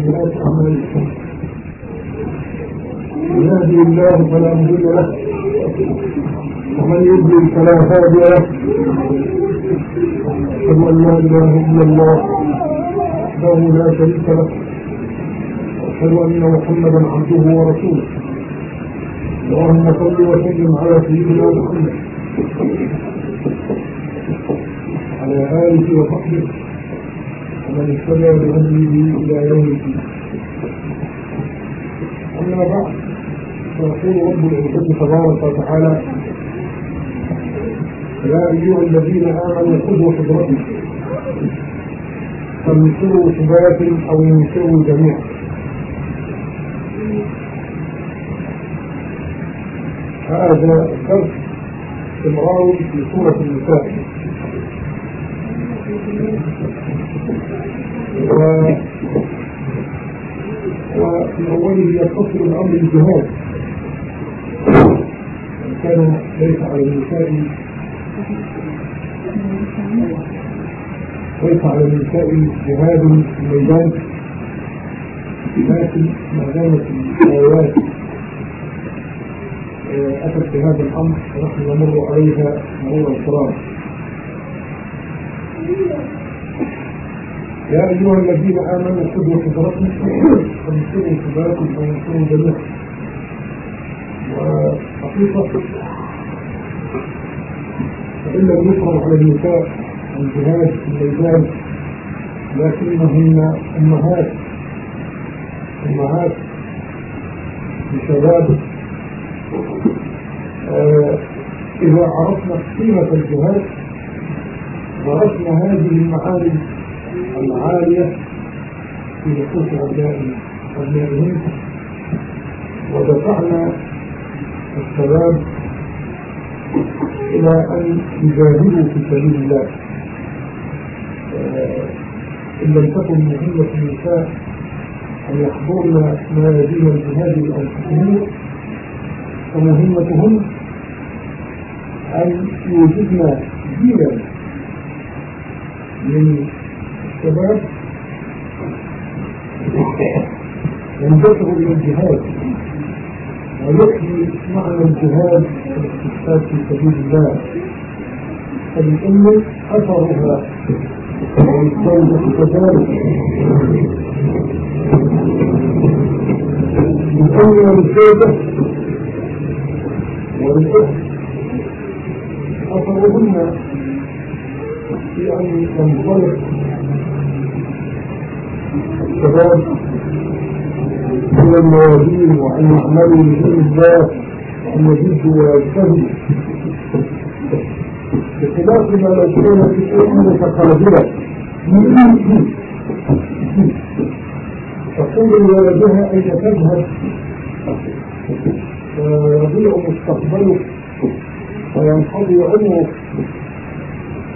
وسيئات أعمالكم يهدي الله فلا مضل له ومن يضلل فلا هادي له. أشهد أن لا إله إلا الله وحده لا شريك له. وأشهد أن محمدا عبده ورسوله. اللهم صل وسلم على سيدنا محمد على آله وصحبه. ومن اتبع بهديه إلى يوم الدين. أما بعد فيقول رب العزة تبارك وتعالى يا أيها الذين آمنوا خذوا حضرتكم فانشروا ثبات أو ينشروا جميعا. هذا الدرس استمرار في سورة النساء. وفي أوله يتصل الأمر الجهاد كان ليس على النساء ليس على النساء جهاد في الميدان لكن دامت الآيات أتت بهذا الأمر ونحن نمر عليها مرور الكرام يا أيها الذين آمنوا خذوا حذركم فانصروا حذركم فانصروا جميعا. وحقيقة فإن لم يفرض على النساء الجهاد في الميدان لكنهن أمهات أمهات لشباب آه إذا عرفنا قيمة الجهاد درسنا هذه المعاني العالية في نفوس أبنائهم ودفعنا الشباب إلى أن يجاهدوا في سبيل الله. إن لم تكن مهمة النساء أن يحضرن ميادين الجهاد بأنفسهن فمهمتهن أن يوجدن جيلا من الشباب ينبثق إلى الجهاد ويحيي معنى الجهاد والاستشهاد في سبيل الله. فالأم أثرها والزوجة كذلك. الأم والزوجة والأخت أثرهن في أن تنطلق الشباب إلى الموازين وأن يعملوا لدين الله وأن يجدوا ويجتهدوا بخلاف ما لو كانت الأم متقابلة تقول لولدها أين تذهب فيضيع مستقبلك وينقضي عمرك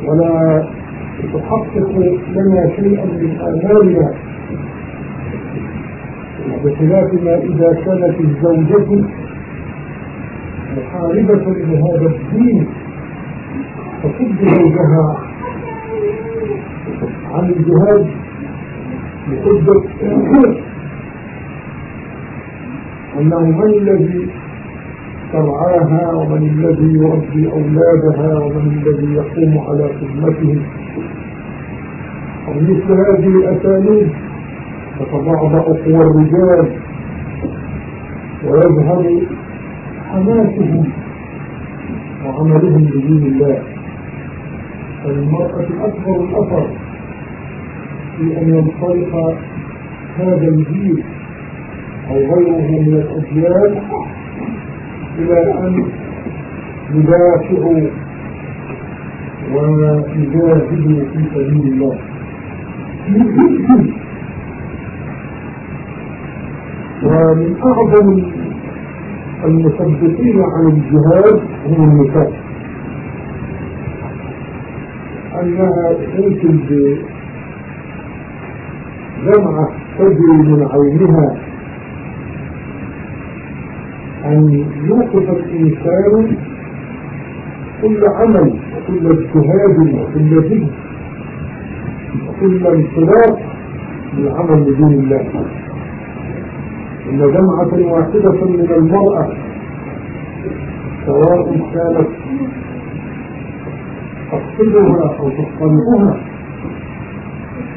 ولا تحقق لنا شيئا من آمالنا. بخلاف ما إذا كانت الزوجة محاربة لهذا الدين تصد زوجها. عن الجهاد لحجة أنه من الذي ترعاها ومن الذي يربي أولادها ومن الذي يقوم على خدمتهم ومثل هذه الأساليب تتضعضع قوى الرجال ويظهر حماسهم وعملهم بدين الله. فالمرأة أكبر الأثر في أن ينطلق هذا الجيل أو غيره من الأجيال إلى أن يدافعوا ويجاهدوا في سبيل الله. ومن أعظم المثبتين عن الجهاد هم النساء أنها تمكن بجمعة تجري من عينها أن يوقف الإنسان كل عمل وكل اجتهاد وكل جهد. وكل انطلاق بالعمل لدين الله. إن جمعة واحدة من المرأة سواء كانت تقصدها أو تصطنعها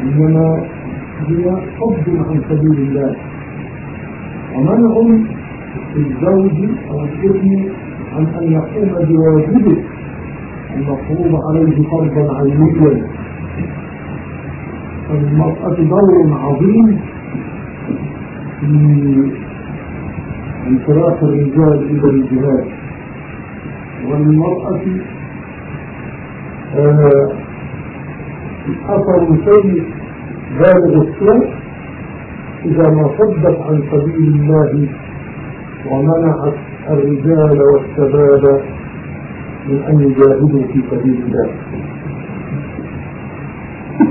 إنما هي صد عن سبيل الله. ومنع الزوج أو الابن عن أن يقوم بواجبه المفروض عليه فرضا عينيا فالمرأة دور عظيم في انطلاق الرجال إلى الجهاد. والمرأة آه، أثر سيء بالغ السوء إذا ما صدت عن سبيل الله ومنعت الرجال والشباب من أن يجاهدوا في سبيل الله.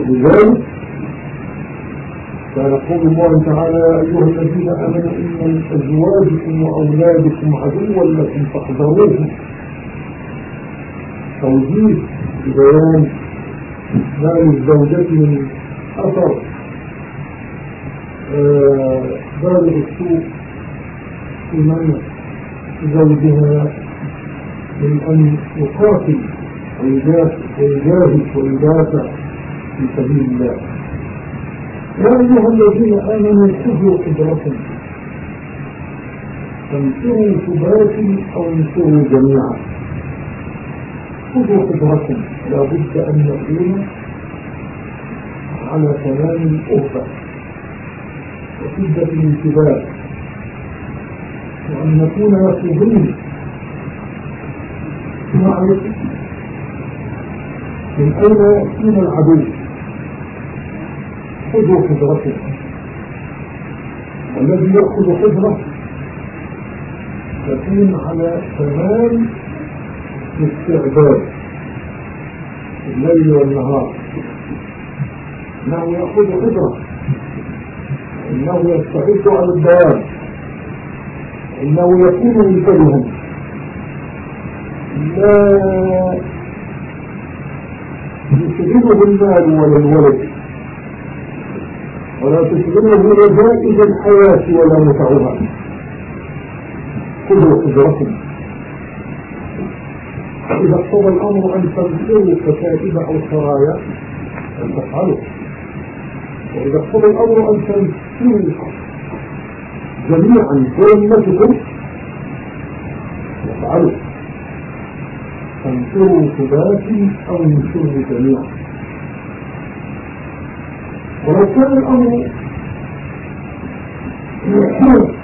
لذلك كان قول الله تعالى يا أيها الذين آمنوا إن أزواجكم وأولادكم عدوا لكم فاحذروهم. توجيه بيان ما للزوجة من أثر بالغ السوء في منع زوجها من أن يقاتل ويجاهد ويدافع في سبيل الله. أيها الذين آمنوا خذوا قدركم فانفروا ثبات أو انفروا جميعا. خذوا قدركم لابد أن يكون على تمام الأهبة وشدة الانتباه وأن نكون يقظين معرفة. من أين يأتينا العدو. خذوا قدرته. والذي يأخذ قدرة يكون على تمام الاستعداد الليل والنهار. إنه يأخذ قدرة إنه يستعد على البيان إنه يكون منتبها. لا يشغله المال ولا الولد. ولا تشغله رجائز الحياة ولا متعها خذوا قدركم إذا اقتضى الأمر أن تنفروا كتائب أو سرايا أن تفعلوا. وإذا اقتضى الأمر أن تنفروا جميعا كلمتكم يفعلوا تنفروا ثبات أو ينفروا جميعا. ولو كان الأمر محمود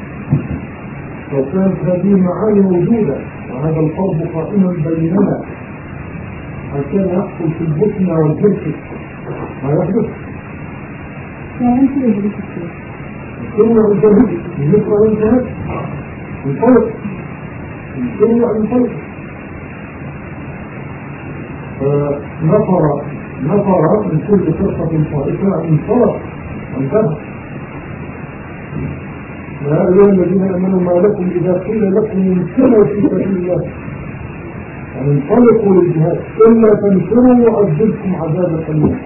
لو كانت هذه المعاني موجودة. وهذا الفرض قائما بيننا. هل كان يحصل في البطن والجرس ما يحدث. ثم الجهد بالنسبة للجهد انطلق ثم انطلق فنفر نفر من كل فرقة طائفة انطلق وانتهى يا أيها الذين آمنوا ما لكم إذا قيل لكم انفروا في سبيل الله. يعني انطلقوا للجهاد. إلا تنفروا يعذبكم عذابا أليما.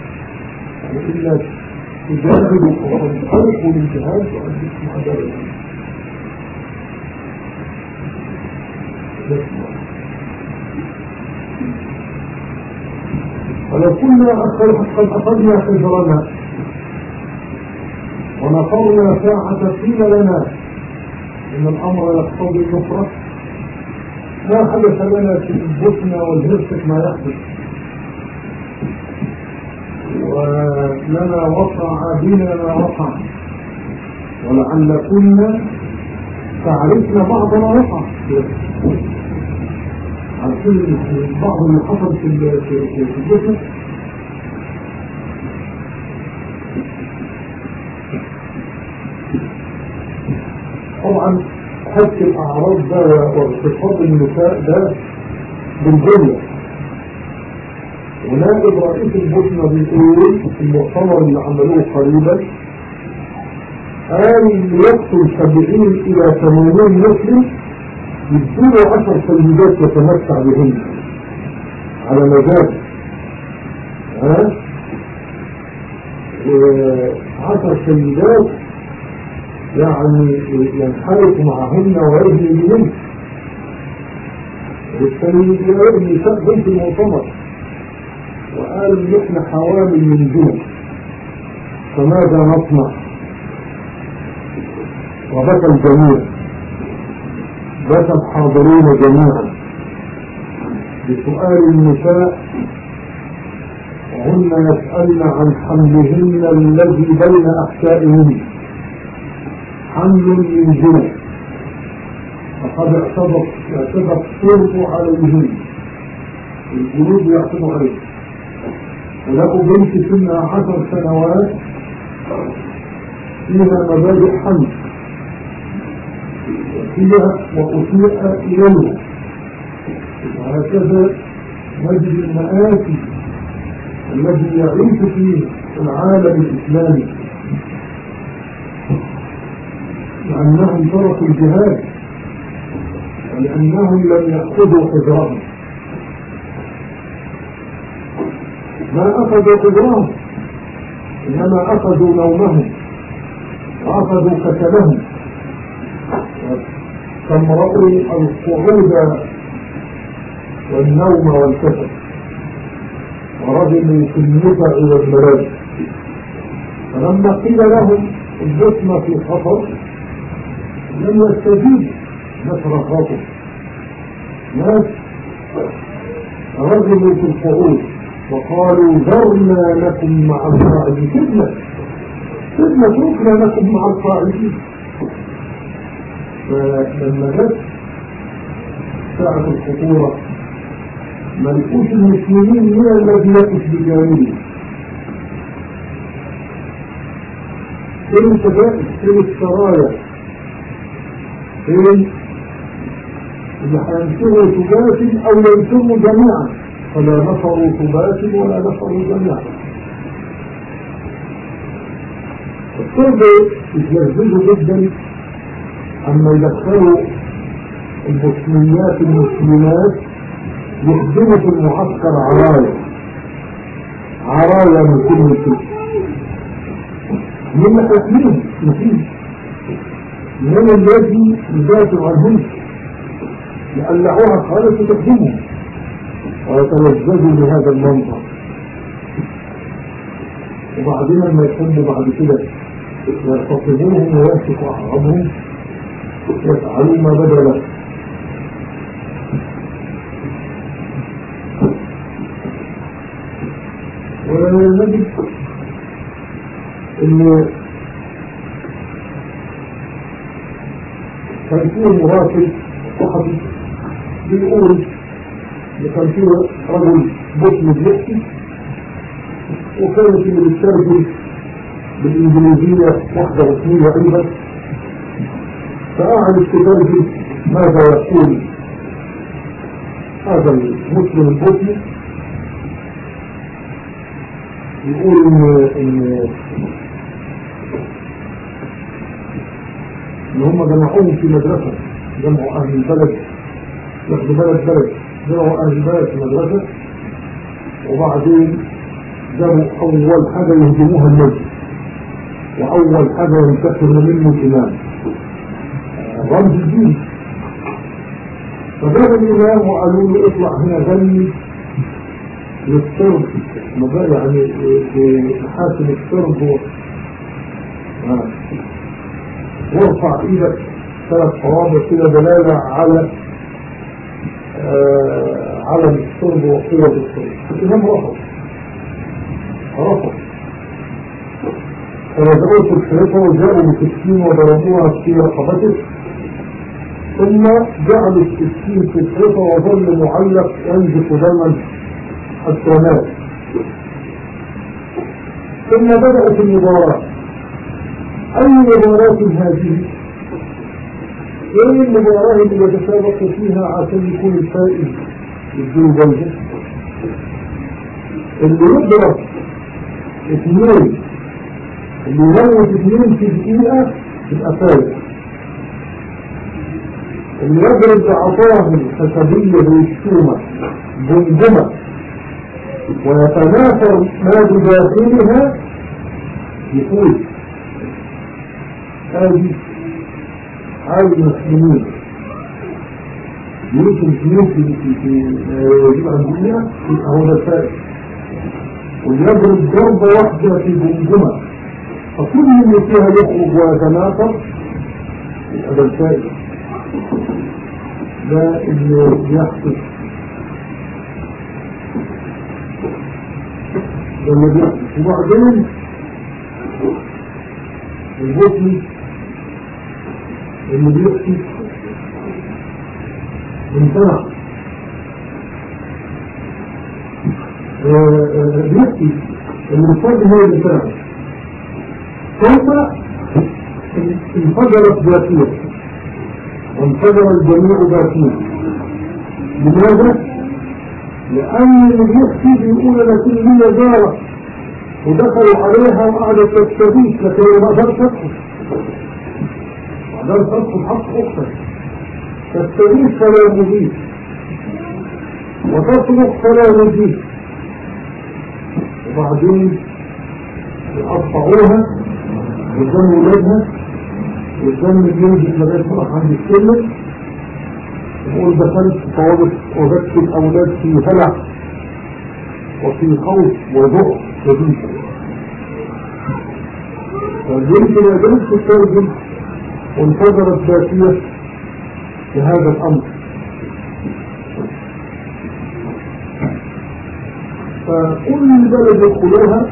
إلا تجاهدوا وتنطلقوا للجهاد يعذبكم عذابا أليما. ولو كنا قد أخذنا حجرنا ونفرنا ساعة قيل لنا. إن الأمر يقتضي النصرة. ما حدث لنا في البوسنة والهرسك ما يحدث. ولنا وقع بنا ما وقع. ولعل كنا تعرفنا بعض ما وقع. عارفين بعض اللي حصل في البوسنة طبعا حك الأعراض ده واغتصاب النساء ده بالجملة ونائب رئيس البوسنة بيقول في المؤتمر اللي عملوه قريبا قال يقتل سبعين إلى ثمانين مسلم يدوله عشر سيدات يتمتع بهن على مزاج ها؟ وعشر سيدات يعني ينحرف معهن ويجري بهن. والسيد النساء بنت المؤتمر. وقال ان إحنا من دون فماذا نصنع؟ وبكى الجميع. بكى الحاضرين جميعا. بسؤال النساء هن يسألن عن حملهن الذي بين أحشائهن حمل من جنة فقد اعتبر اعتبر الصرف عليهن. الجنود يعتبر عليه وله بنت سنها عشر سنوات فيها مبادئ حمل. وفيها وأسيء إليها وهكذا نجد المآتي الذي يعيش فيه العالم الإسلامي. لأنهم تركوا الجهاد ولأنهم لم يأخذوا حذرهم ما أخذوا حذرهم إنما أخذوا نومهم وأخذوا كسلهم فامرأوا القعود والنوم والكسل. ورجل في النفع والملاذ فلما قيل لهم الجسم في خطر لم يستجيب نشر خاطر. ناس رجلوا في القعود وقالوا ذرنا لكم مع القاعدين سيبنا سيبنا تركنا لكم مع القاعدين فلما جت ساعة الخطورة ما لقوش المسلمين من الذي يقف بجانبه فين الشباب فين السرايا فين اللي هينشروا ثبات أو ينشروا جميعا. فلا نفروا ثبات ولا نفروا جميعا. الطب يتجهزوا جدا أما يدخلوا البوسنيات المسلمات يخدموا في المعسكر عرايا عرايا من كل شيء من مين مفيش من الذي يدافع عنهم يقلعوها خالص وتخدمهم ويتوجدوا لهذا المنطق وبعدين لما يحبوا بعد كده. يرتقبوهم ويمسكوا أعرابهم ما بدا لهم ونجد أن فيه مراسل صحفي بيقول فيه رجل بطن بيحكي وكانت اللي بتترجم بالانجليزيه واحدة رسميه أيضا فقعد تترجم ماذا يقول هذا المسلم البوسني يقول ان ان إن هم جمعوهم في مدرسة جمعوا أهل البلد ياخدوا بلد بلد جمعوا أهل البلد في مدرسة وبعدين جابوا أول حاجة يهدموها المسجد وأول حاجة ينتقل منه الامام رمز الدين فجاب الإمام وقالوا له اطلع هنا غني للسرب يعني محاسن السرب وارفع إيدك ثلاث حوامل كده دلالة على آه علم السرب وقوة السرب الإمام رفض. رفض. فوزعوه في الخلافة وجاءوا بسكين وضربوها في رقبته ثم جعلوا السكين في الخلافة وظل معلق ينزف دما حتى مات ثم بدأت المباراة أي مباراة هذه؟ إيه المباراة اللي يتسابق فيها عشان يكون الفائز يديله جوزة اللي يضرب اثنين اللي يموت اثنين في دقيقة يبقى فائز. يضرب بعصاه الحسبية بالشومة جمجمة ويتناثر ما بداخلها يفوز هذه حال المسلمين يمكن فلوس في في الدنيا هو ده الفائز ويضرب ضربة واحدة في جمجمة فكل اللي فيها يخرج ويتناثر يبقى ده الفائز ده اللي بيحصل اللي بيحصل وبعدين البطن اللي بيحصل امتنع أن الفرد هو اللي امتنع ثم انفجرت ذاتية وانفجر الجميع ذاتيا. لماذا؟ لأن اللي بيقول أنا كل لي جارة؟ ودخلوا عليها وقعدت تستفيد لكن ما قدرت تدخل ما تدخل حق أختك. تستغيث فلا مجيب. وتصرخ فلا مجيب. وبعدين يقطعوها قدام ولادها قدام بينزل لغايه فرح عند السلم. يقول دخلت فوجدت وجدت الاولاد في هلع وفي خوف وذعر شديد فالبنت ما قدرتش تترجم وانتظرت ذاتية بهذا الأمر. فكل بلد يدخلوها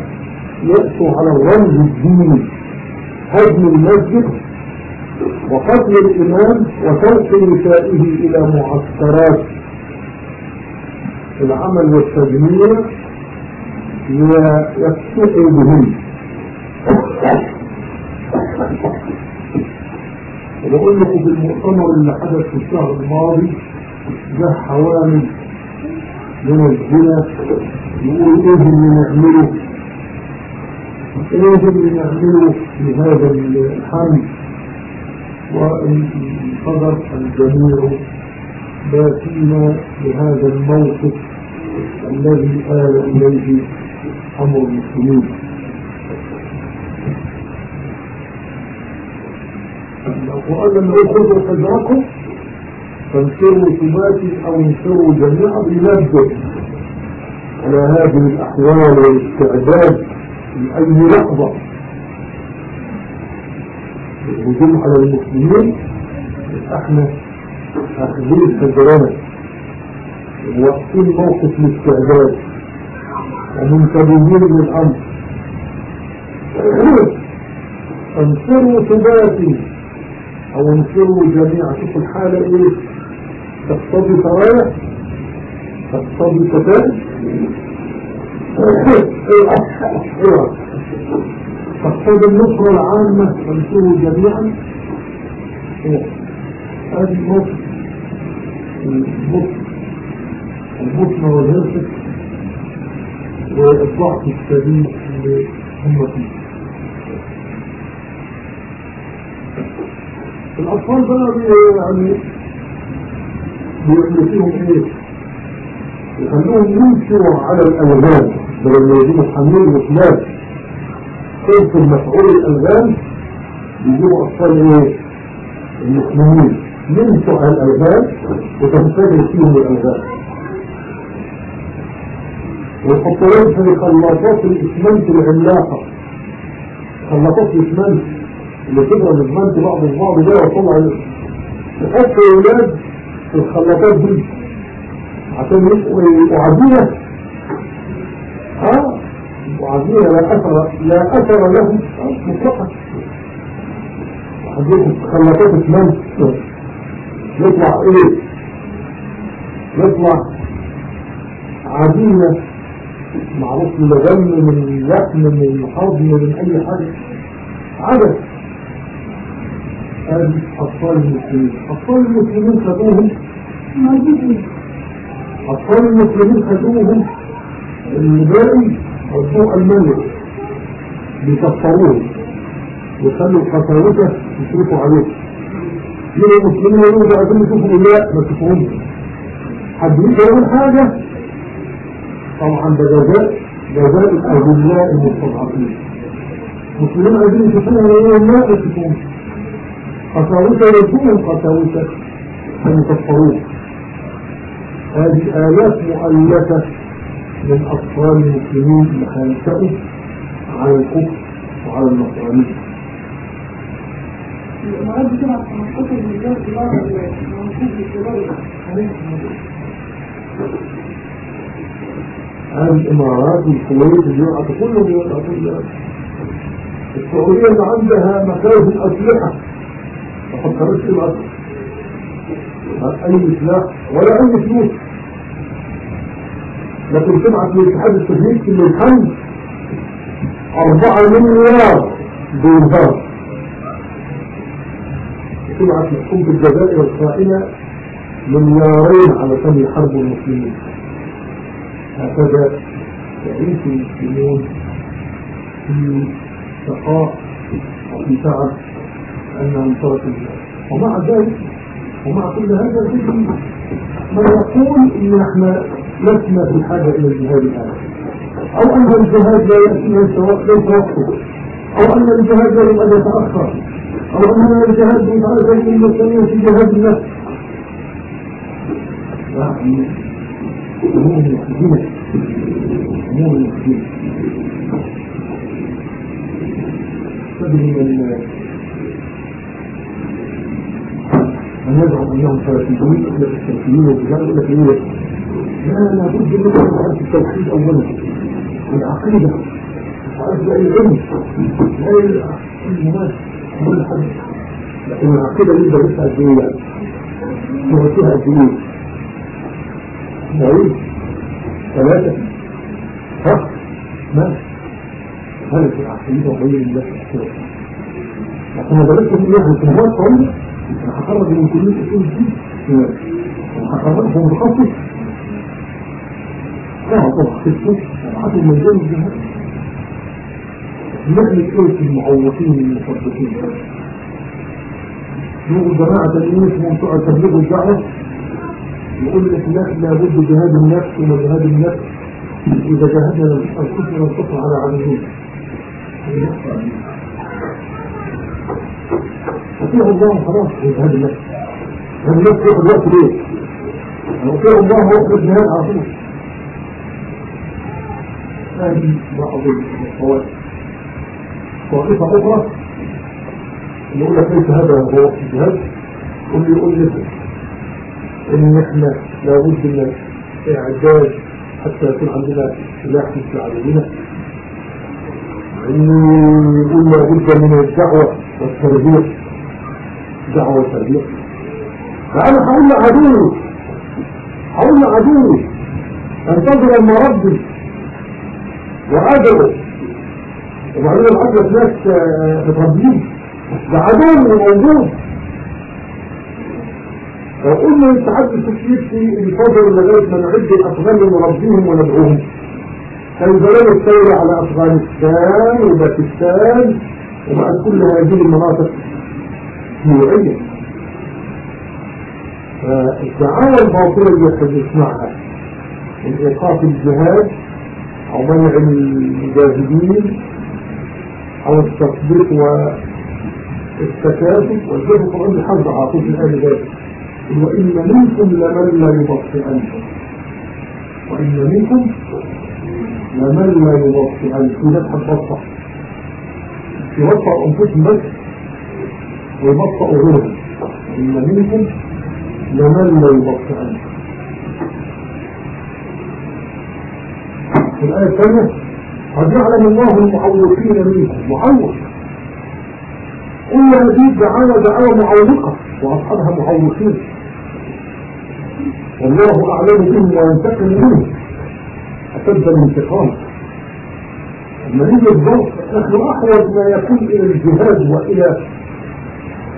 يأتوا على الرمز الديني هدم المسجد وقتل الإمام وترك نسائه إلى معسكرات العمل والتدمير ليفتحوا بهم وبقول لكم في المؤتمر اللي حدث في الشهر الماضي جه حوالي من الزنا يقول إيه اللي نعمله؟ إيه اللي نعمله في هذا الحمل وانتظر الجميع باتينا بهذا الموقف الذي آل إليه أمر المسلمين. وقال أنه خذوا حذركم فانفروا ثبات أو انفروا جميعا بنبذ على هذه الأحوال والاستعداد لأي لحظة. الهجوم على المسلمين أحنا أخذين حذرنا واقفين موقف الاستعداد. ومنتبهين للأمر انفروا ثباتي. أو انفروا جميعا شوفوا الحالة إيه. تقتضي سرايا تقتضي قتال تقتضي النصرة العامة انفروا جميعا. النصر. النصر البطن والهرسك. والضعف الشديد اللي فيه. الأطفال بقى يعني بيعملوا فيهم إيه؟ يخلوهم يمشوا على الألغام بدل ما يجيبوا حميل وكلاب صرف المفعول الألغام؟ بيجيبوا أطفال؟ المسلمين يمشوا على الألغام؟ وتنفجر فيهم الألغام. ويحطوا في خلاطات الإسمنت العملاقة خلاطات الإسمنت اللي تضرب الإسمنت بعض البعض ده وطلع يحط الأولاد في الخلاطات دي. عشان يبقوا آه وعزيزة لا أثر لا أثر لهم مطلقا. هجيب خلاطات إسمنت يطلع إيه؟ يطلع عدينة معروف من غم من لحم من حضن من أي حاجة. عدد. هذه أطفال المسلمين. أطفال المسلمين خدوهم. أطفال المسلمين خدوهم. الباقي ودوه الملك بيكفروهم ويخلوا القساوسة يصرفوا عليهم يجوا المسلمين يقولوا عايزين يشوفوا لا؟ ما تشوفوهمش حد يقول حاجة؟ طبعا ده جزاء جزاء الأذلاء المستضعفين. مسلمين عايزين يشوفوها وهو ما يشوفون قساوسة يكونوا قساوسة فيكفرون هذه آيات مؤلفة. من أطفال المسلمين هينشأوا على الكفر وعلى النصرانية الإمارات بتبعت 15 مليار دولار منصوب للدولار الإمارات والكويت الجمعة كلهم يوقعوا السعودية عندها مكاين الأسلحة. ما فكرتش الأسلحة. أي سلاح ولا أي فلوس. لكن تبعت للاتحاد السوفيتي للحمد أربعة مليار دولار تبعت لحكومة الجزائر الخائنة مليارين علشان يحاربوا المسلمين. هكذا يعيش المسلمون في شقاء وفي تعب أنهم تركوا ومع ذلك ومع كل هذا ما يقول إن إحنا لسنا في حاجة إلى الجهاد الآن. أو أن الجهاد لا ليس وقته أو أن الجهاد لا يبقى يتأخر أو أن الجهاد يتعرف زي المسلمين في جهاد النفس يعني المسلمين أمور المسلمين تدري من من يزعم انهم سلفيين لك السلفيين يقول لك إيه لا لابد نكون عارف التوحيد اولا. العقيدة. عارف لا العلم الممارسه كل حاجة لكن قد إيه يعني درسها قد إيه بعيد ثلاثة. ها ما؟ هذه العقيدة وغير الله. لكن درستهم إيه في أنا هخرج من كلية اصول الدين وهخرجه متخصص لا طبعا خصوص وعطوا مجال الجهاد نحن كيف المعوقين المصدقين. نقول جماعة اسمهم بتوع تبليغ الدعوة. يقول لك لا لابد جهاد النفس وما جهاد النفس. إذا جاهدنا الكفر والكفر على عدوين أطيع الله خلاص في هذا النفس هذا النفس ياخد وقت ليه؟ أطيع الله وقت الجهاد على طول هذه بعض الخوارج طائفة أخرى يقول لك ليس هذا هو وقت الجهاد واللي يقول لك إن إحنا لابد من الإعداد حتى يكون عندنا سلاح مثل عدونا إنه يقول لابد من الدعوة والتربية. دعوة وتربية فأنا هقول لعدوي هقول لعدوي انتظر المربي وأدبه وبعدين ابعت لك ناس متربيين. ده عدو موجود لو قلنا الاتحاد السوفيتي انتظر لغايه ما نعد الأفغان ونربيهم وندعوهم كان زمان الثورة على أفغانستان وباكستان وبعد كل هذه المناطق شيوعية فالدعاوى الباطلة اللي إحنا بنسمعها من إيقاف الجهاد أو منع المجاهدين أو التطبيق والتكاتف والجهد القرآن الحرب عاطف الآن ذلك. وإن منكم لمن لا يبطئن. وإن منكم لمن لا يبطئن. في ناس هتبطأ يبطأ أنفسهم بس ويبطأ غيرهم إن منكم لمن لا يبطئن في الآية الثانية قد يعلم الله المعوقين منكم معوق. كل هذه الدعاوى دعاوى معوقة. وأصحابها معوقين. والله أعلم بهم وينتقم منهم. أشد الانتقام. المريض الضغط نحن أحوج ما يكون إلى الجهاد وإلى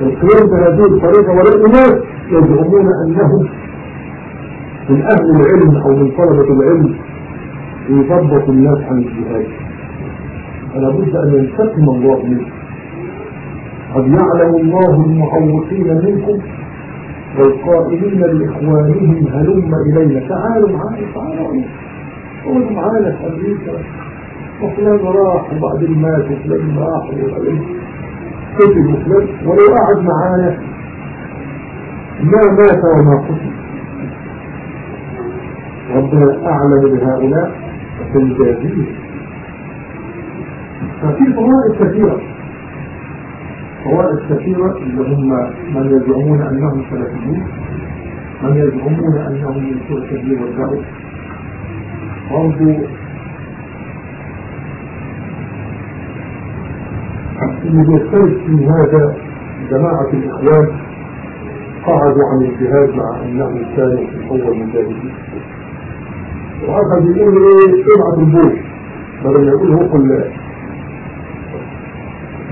القيام بهذه الطريقة ولا ناس يزعمون أنهم من أهل العلم أو من طلبة العلم يضبط الناس عن الجهاد. فلا بد أن ينتقم الله منه. قد يعلم الله المعوقين منكم والقائلين لإخوانهم هلم إلينا. تعالوا معانا تعالوا قولوا معانا في أمريكا وفلان راح وبعدين مات وفلان راح وبعدين قتل وفلان ولو قعد معانا ما مات وما قتل ربنا أعلم بهؤلاء فسيجازيه ففي فوائد كثيرة. فوائد كثيرة اللي هم من يزعمون أنهم سلفيون من يزعمون أنهم من سوء التدبير والدعوة. برضو اللي بيختلف في هذا جماعة الإخوان قعدوا عن الجهاد مع أنهم كانوا في الأول مجاهدين وأخذ يقول إيه؟ ابعت البوش بدل يقول هو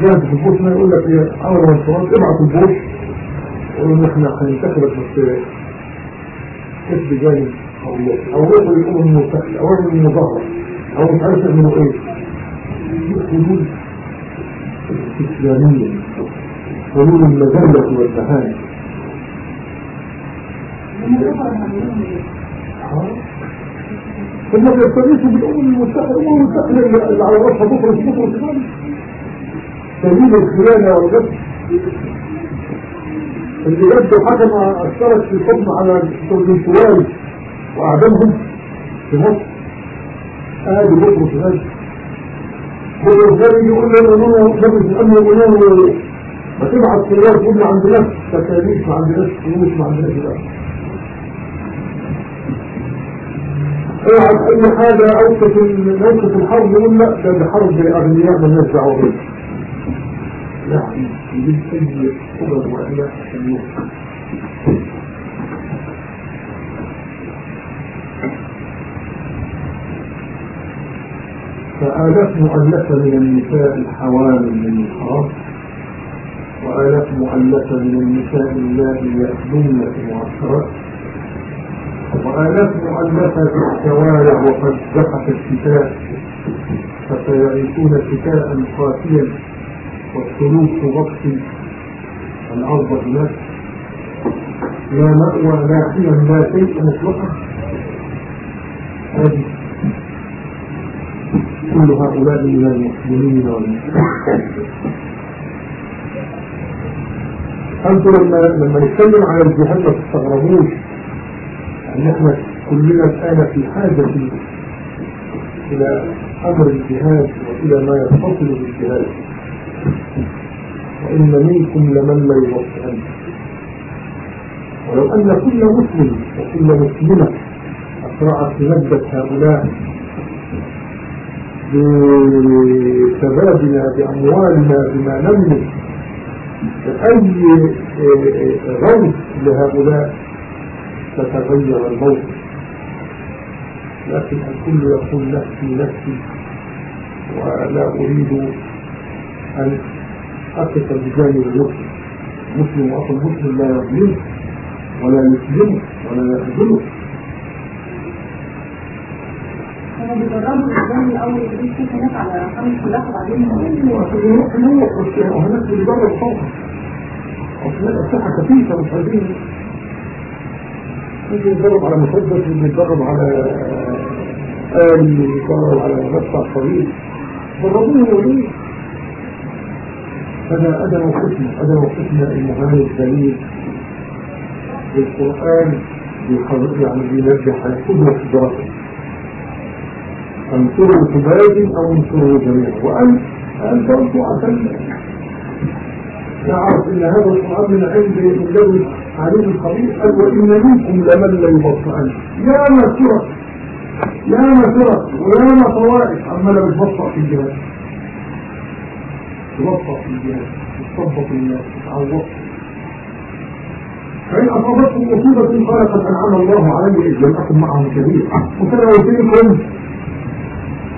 جاهز في البوش ما يقول لك إيه أول ما انصرات ابعت البوش يقولوا إن إحنا هننتخبك بس كتب جانب أو أو يقول يقولوا المنتخب أو يقول المظاهرة أو مش عارف يعملوا إيه إسلامية حلول المذلة والمهانة. ثم يستغيثوا بالأمم المتحدة الأمم المتحدة اللي على رأسها بكرة بكرة سبيل الخيانة والجد اللي جد حكم اشترك في الحكم على الدنسواري وأعدامهم في مصر. آدي بكرة. في يقول لنا أنه مجلس الأمن يقول لنا ما تبعت سيارة تقول ما عندناش تكاليف ما عندناش فلوس ما عندناش الأمن اوعى اي حاجة اوقف موقف الحرب يقول لا ده ده حرب أغنياء من الناس دعوة بيه. يعني يجيب اي خبر واهلاء عشان يوقف فآلاف مؤلفة من النساء الحوامل الحرام وآلاف مؤلفة من النساء اللاتي في المعسكرات وآلاف مؤلفة في الشوارع وقد زحف الشتاء فسيعيشون شتاء قاسيا والثلوج تغطي الأرض هناك لا مأوى لا حيا لا شيء مطلقا هذه كل هؤلاء من المسلمين والمسلمين أنتم لما لما نتكلم على الجهاد ما تستغربوش ان إحنا كلنا الآن في حاجة إلى أمر الجهاد وإلى ما يتصل بالجهاد. وإن منكم لمن لا يوفئن ولو أن كل مسلم وكل مسلمة أسرعت لنبت هؤلاء بشبابنا بأموالنا بما نملك بأي غوث لهؤلاء تتغير الموقف؟ لكن الكل يقول نفسي نفسي ولا أريد أن أقف بجانب المسلم. مسلم وأخو المسلم لا يظلمه ولا يسلمه ولا يخذله. كانوا بيجربوا الأول يجيب كيف هناك على خمس خلاف وبعدين وهناك بيجرب صوتها أصلا الصحة خفيفة مش عايزين يجي يتدرب على مسدس يجي يتدرب على آلي يتدرب على مدفع صغير دربوه وليه هذا هذا موقفنا هذا موقفنا المهام الدليل بيحرق يعني بينجح قدوة في الدراسة انصروا تبادل أو انصروا جميعا. وأن أن تنصوا عشان نعرف ان هذا القرآن من عند الذي عليه الخبير. قال وإن منكم لمن لا يبطئن يا ما فرق يا ما فرق ويا ما طوائف عمالة بتبطئ في الجهاد. تبطئ في الجهاد. تطبق الناس. تتعوض فإن أصابتكم مصيبة قال قد أنعم الله علي إذ لم أكن معهم كبير. وكان قلت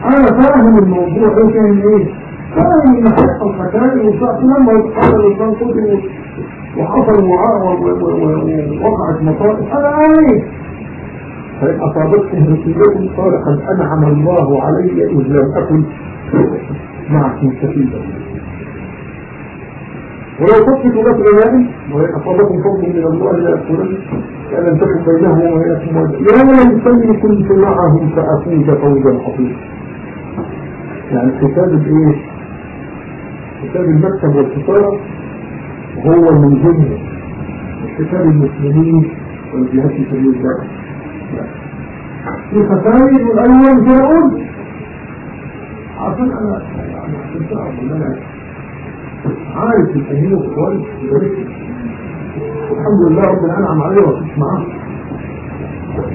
أنا فاهم الموضوع ده كان إيه؟ فاهم إن حصل خسائر وصعب لما قال الإنسان قتل وحصل ووقعت مصائب أنا عارف فإن أصابتكم مصيبة قال قد أنعم الله علي إذ لم أكن معكم كثيرا. ولو تطلقوا لك غنائم وإن أصابكم فضل من الله لا يأكلن كأن تكن بينهم وبينكم يا ليتني كنت معهم فأفوز فوزا عظيما. يعني كتاب الايه؟ كتاب المكتب والستارة هو من ضمن كتاب المسلمين والجهاد في سبيل الله. في خسائر والأيام فرعون عشان أنا يعني تعرف إن أنا عارف الأهلية كويس الحمد لله ربنا أنعم عليه وكنت معاه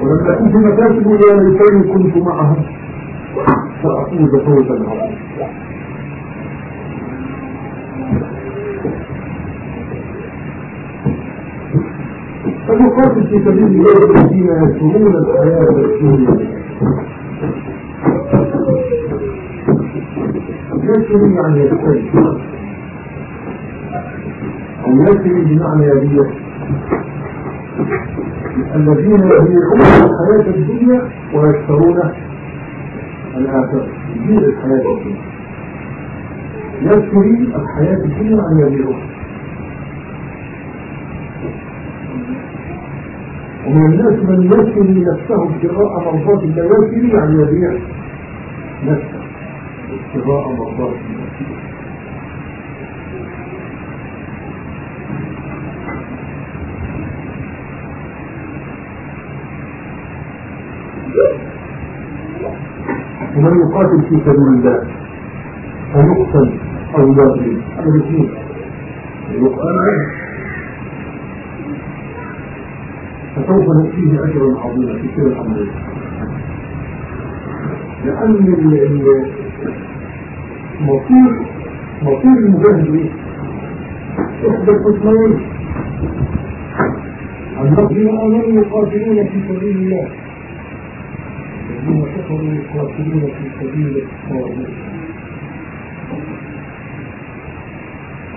ولما كنت مكاسب يا ليتني كنت معهم فأفوز فوزا عظيما فليقاتل في سبيل الله الذين يسرون الحياة الدنيا. يسري يعني يستري أو يسري بمعنى يبيع الذين يبيعون الحياة الدنيا ويشترون الآخرة يبيع الحياة الدنيا يشتري الحياة الدنيا عن يبيعها ومن الناس من يشتري نفسه ابتغاء مرضات الله يشتري يعني يبيع نفسه ابتغاء مرضات الله ومن يقاتل في سبيل الله. فيقتل أو يضرب. الاثنين يقاتل. فسوف نؤتيه أجرا عظيما في كل الأمر. لأن المصير مصير المجاهد؟ احدى القسمين الذين امنوا يقاتلون في سبيل الله. الذين كفروا يقاتلون في سبيل الطاغوت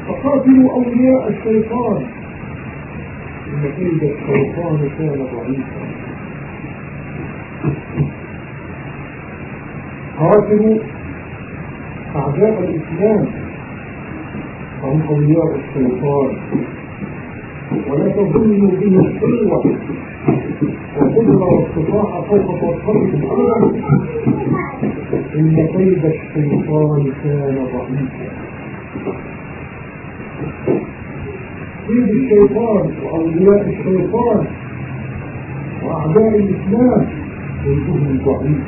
فقاتلوا أولياء الشيطان. إن كيد الشيطان كان ضعيفا. قاتلوا أعداء الإسلام. فهم أولياء الشيطان. ولا تظنوا به القوه وقدرة واستطاع فوق توقفكم أبدا إن كيد الشيطان كان ضعيفا. كيد الشيطان وأولياء الشيطان وأعداء الإسلام كيدهم ضعيف.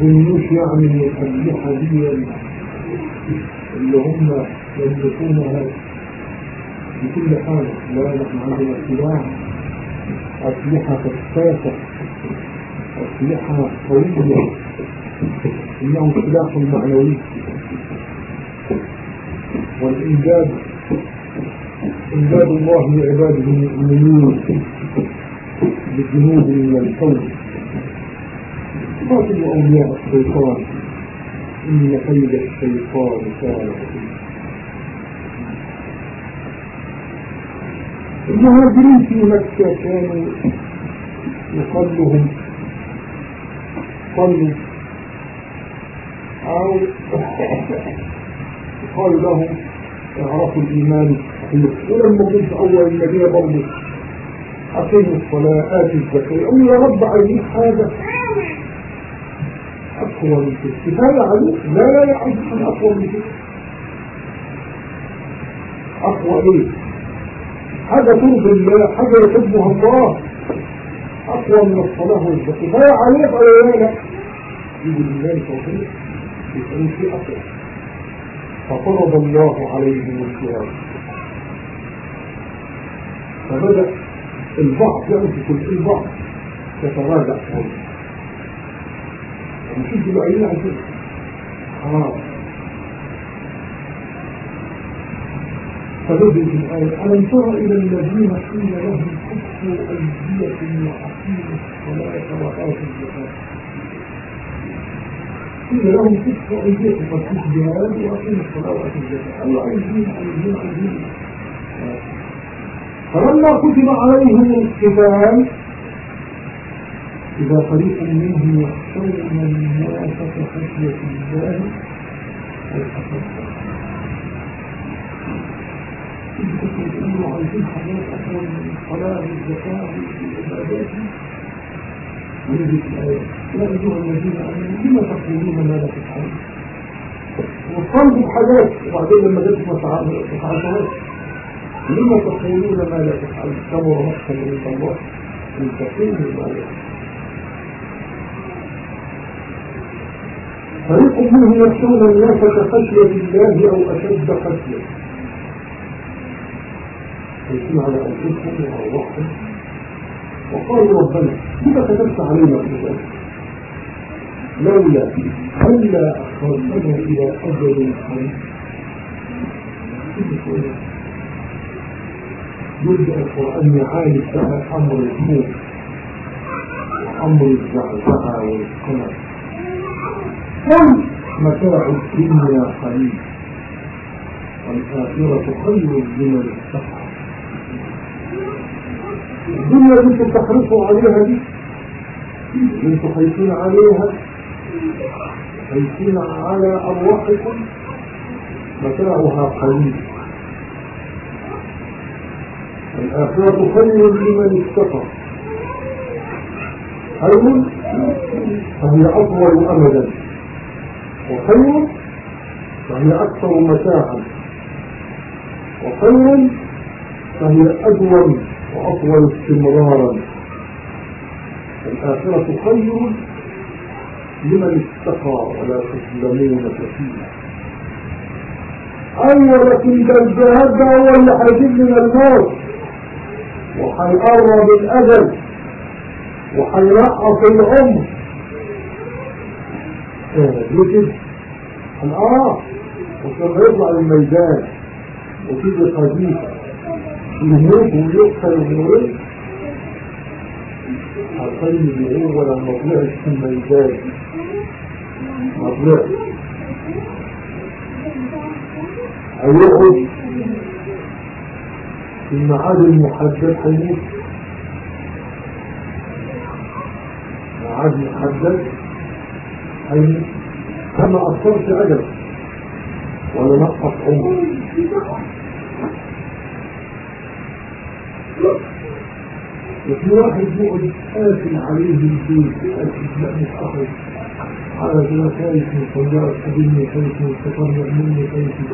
ظنوش يعني الأسلحة دي اللي هم يملكونها. بكل حاجة لا نحن عندنا سلاح أسلحة كثافة أسلحة قوية. إنه سلاح معنوي. والإمداد إمداد الله لعباده المؤمنين بالجنود من الكون قاتلوا أولياء الشيطان. إن كيد الشيطان كان خطيرا المهاجرين في مكة كانوا يقال لهم صلوا أو يقال لهم اعرفوا الإيمان الصحيح ولما كنت أول المدينة برضه أقيموا الصلاة آتي الزكاة. يقول يا رب عايزين حاجة. أقوى من كده كفاية عليك؟ لا لا لا حاجة أقوى من كده أقوى إيه حاجة ترضي الله حاجة يحبها الله. أقوى من الصلاة والزكاة. كفاية عليك ولا لا لا يجي بالله توفيق يسألون في أقوى. ففرض الله عليهم الجهاد فبدأ البعض يمسك البعض. يتراجع شوية ومشيت بالعينة عن كده خلاص الآية ألم تر إلى الذين قيل لهم كفوا أيديكم وأقيموا الصلاة وآتوا الزكاة؟ قيل لهم كفوا أيديكم فاتوا الجهاد وأقيموا الصلاة وآتوا الزكاة. قالوا عايزين عايزين عايزين فلما كتب عليهم القتال إذا فريق منهم يخشون الناس كخشية الله والحسن كنتم تقولوا عايزين حاجات أقوى من الصلاة والزكاة الآية يا أيها الذين آمنوا لما تقولون ما لا تفعلون وصلوا بحاجات وبعدين لما جت ما لما تقولون ما لا تفعلون كبر مقتا عند الله ان تقولوا ما لا فريق منهم يخشون الناس كخشية الله أو أشد خشية. يكون على أنفسهم وأرواحهم وقالوا ربنا لما كتبت علينا الكتاب لولا ألا أخرجنا إلى أجل قريب يبدأ القرآن يعالج بقى أمر الموت وأمر الزعزعة والقمر. متاع الدنيا قليل والآخرة خير لمن اتقى. الدنيا أنتم تحرصوا عليها دي. أنتم خايفين عليها. خايفين على أرواحكم. متاعها قليل. الآخرة خير لمن اتقى. خير؟ فهي أطول أمدا. وخير؟ فهي أكثر متاعا. وخير فهي أدوم. وأطول استمرارا الآخرة خير لمن اتقى ولا تظلمون كثيرا. أيوة لكن ده الجهاد ده هو اللي هيجيب من الموت. وهيقرب الأجل وهيرقص العمر ليه كده؟ آه وكان يطلع الميدان. وتيجي خزيفة يموت ويقتل ويموت عارفين اللي هو لما طلعت في الميدان ما طلعت هيقعد في الميعاد المحدد هيموت ميعاد محدد هيموت كما أثرت أجل ولا نقص عمر. وفي واحد يقعد قاسم عليه لا مش أخرج على خايف من خايف من تطلع مني خايف من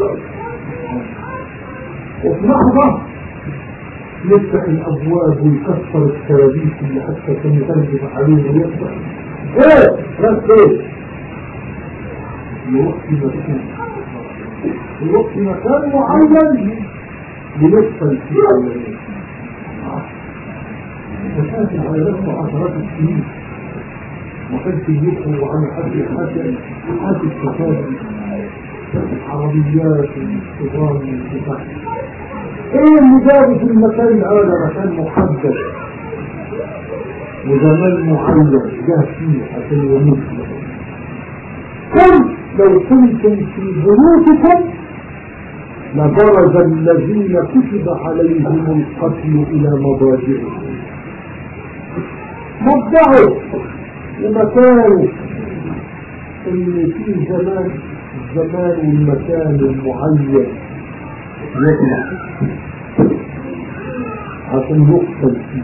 وفي لحظة يفتح الأبواب ويكسر الكرابيس اللي حتى كان يترجم عليه ويفتح. إيه؟ بس إيه؟ في مكان في مكان معين يدخل في وكانت على نفسه عشرات السنين. كانش يدخل على حد حتى حد الكتاب العربيات النظام الدفاع إيه اللي في المكان هذا مكان محدد؟ وزمان معين جاه فيه عشان يموت. قل لو كنتم في بيوتكم لبرز الذين كتب عليهم القتل إلى مضاجعهم. مدعوا لمكانه اللي فيه زمان الزمان والمكان المعين. يطلع عشان يقتل. فيه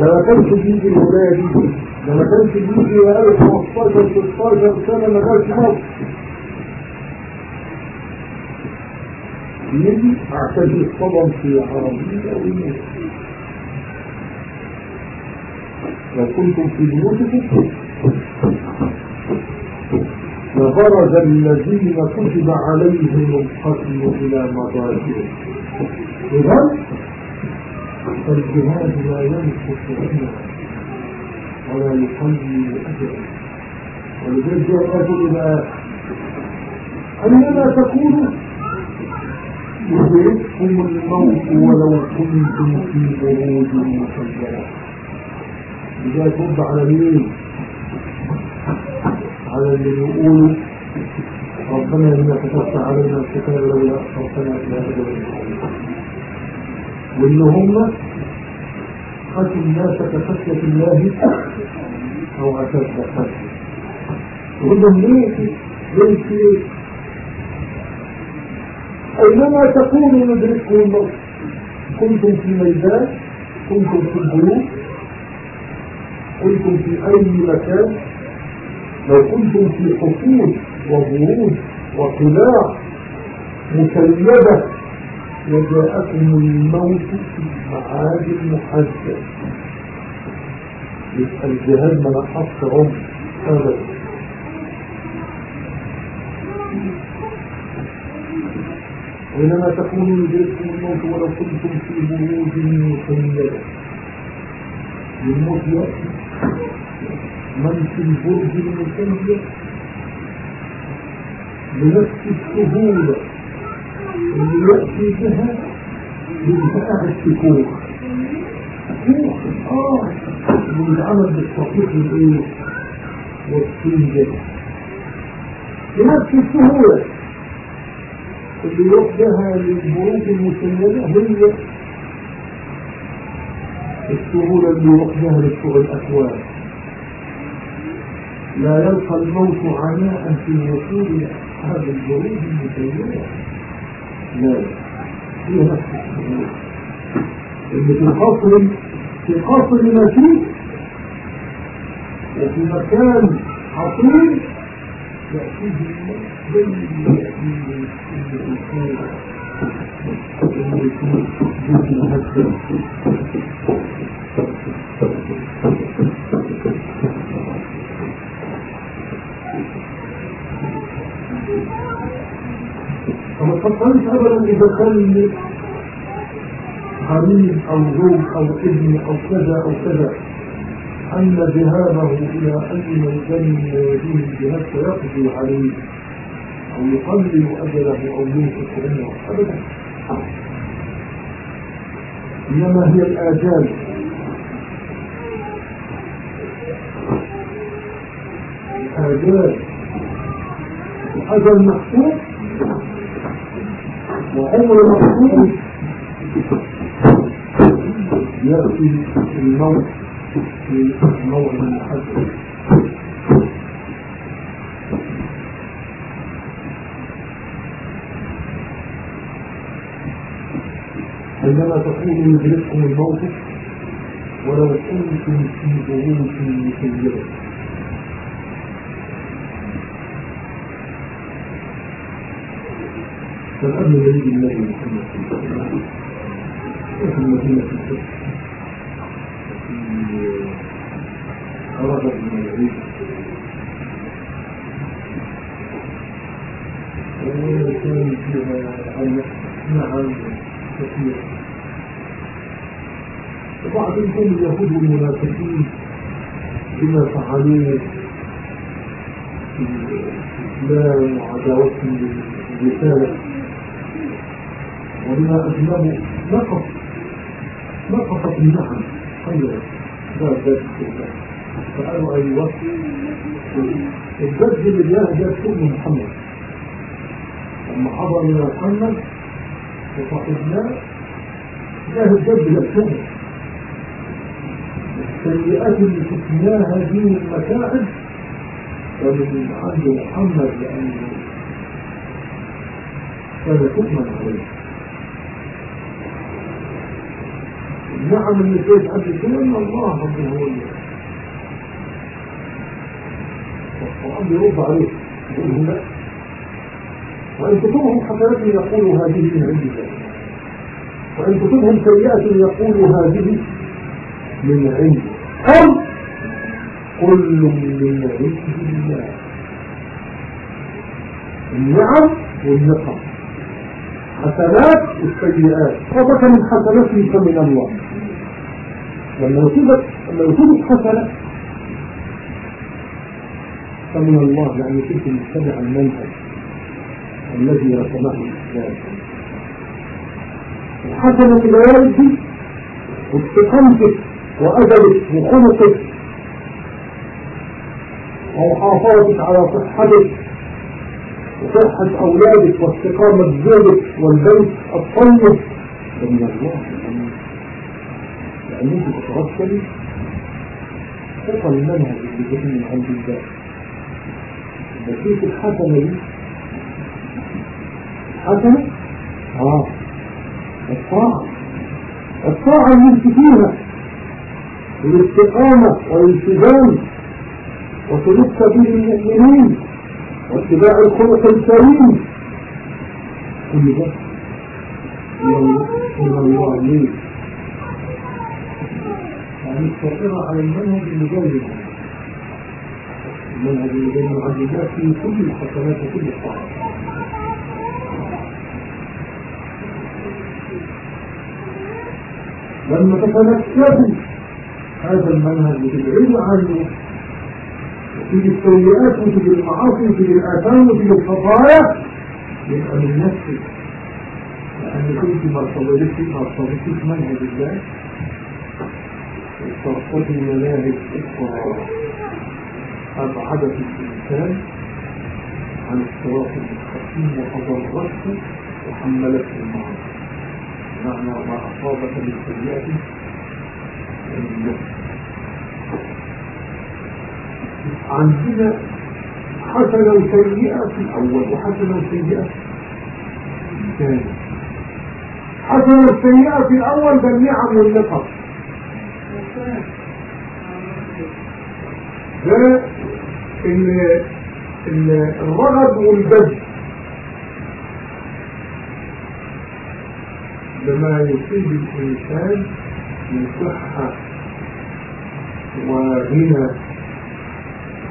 ده ما كانش بيجي الولاية دي. ده ما كانش بيجي بقاله 15 16 سنة ما جاش مصر. يجي عشان يصطدم في عربية ويموت. لو كنتم في بيوتكم. لبرز الذين كتب عليهم القتل إلى مضاجعهم إذن فالجهاد لا ينقص عمره ولا يقلل أجره. ولذلك الرجل إلى أنما تكونوا يدرككم الموت ولو كنتم في بروج مسجلة إذا ترد على مين؟ على اللي يقولوا ربنا إنك كتبت علينا الكتاب لولا أخرتنا إلى أجل واللي هم خشوا الناس كخشية الله أو أشد خشية. يقول لهم ليه ليه أينما تكونوا يدرككم الموت كنتم في الميدان كنتم في البيوت كنتم في أي مكان؟ لو كنتم في حصول وبروج وقلاع مسيدة وجاءكم الموت في معاد محدد يبقى الجهاد ما نحص عمر. أبدا. وإنما تكونوا يدرككم الموت ولو كنتم في بروج مسيدة الموت يأتي. من في البرج المسيد بنفس السهولة اللي يأتي بها بانتفاع الشكوك شكوك آه اللي بيتعمل بالتطبيق الإيه؟ والسين ده بنفس السهولة اللي بها للبروج المسيدة هي يروح بها للشغل الأكوان. لا يلقى الموت عناء في إلى أصحاب البروج المسيدة لا هي نفس السهولة. اللي في القصر في قصر مشيء وفي مكان حصين يأتيه الموت اللي يأتيه الهدف فما تفكرش ابدا اذا كان حريم أو زوج أو ابن أو كذا أو كذا ان ذهابه إلى اي ميدان دين الجهاد سيقضي عليه أو يقلل اجله أو ينقص عمره ابدا. إنما هي الآجال. الآجال. أجل محسوب وعمر محسوب يأتي الموت في موعد محدد عندما تكون يدرككم الموت ولو كنتم في ظروف مسيرة فالأمن يريد النبي محمد صلى الله عليه وسلم وفي المدينة الفتح أراد من العيد وكان فيها نعم كثير وبعض كان اليهود والمنافقين بما فعلوه في الإسلام وعداوتهم للرسالة. وبما أجنبوا نقص نقصت النعم خيرا ذات ذات السلطان فقالوا أيوة الجد اللي بيهدى سوء محمد. لما حضر إلى محمد وصاحبناه جاه الجد للسوء السيئات اللي شفناها دي المتاعب ومن عند محمد لأنه كان تؤمن عليه النعم اللي كانت قبل كده الله ربنا هو اللي والقرآن بيرد عليه يقول لا وإن كتبهم حسنات يقول هذه من عند الله. وإن كتبهم سيئة يقول هذه من عند قل كل من عند الله. النعم والنقم. حسنات والسيئات. وضك من حسناته فمن الله. لما يصيبك لما يصيبك حسنة فمن الله يعني كنت متبع المنهج الذي رسمه الإسلام. الحسنة بيانتي واستقامتك وأجلك وخلقك ومحافظتك على صحتك وصحة أولادك واستقامة زوجك والبيت الطيب. فمن الله لأن أنت تتوكلي ثقة المنهج اللي جاي من عند الله بسيط الحسنة دي حسنة آه الطاعة الطاعة اللي فيها والاستقامة والالتزام وسلوك سبيل المؤمنين واتباع الخلق الكريم كل ده من الله ليه يعني على المنهج جاي المنهج الله فيه كل الحسنات وكل الطاعات لما تتنكبوا هذا المنهج وتبعدوا عنه وتيجي السيئات وتيجي المعاصي وتيجي الآثام وتيجي الخطايا. يبقى من نفسك لأن كنت ما ارتبطتش ما ارتبطتش منهج الله وترتضي مناهج أخرى. أبعدت الإنسان عن الصراط المستقيم وأضرته وحملته المعاصي معنى ما أصابك من النفس عندنا حسنة وسيئة في الأول وحسنة وسيئة في الثاني حسنة وسيئة في الأول ده النعم والنقم ده ال- ال- الرغد والبذل لما يصيب الإنسان من صحة وغنى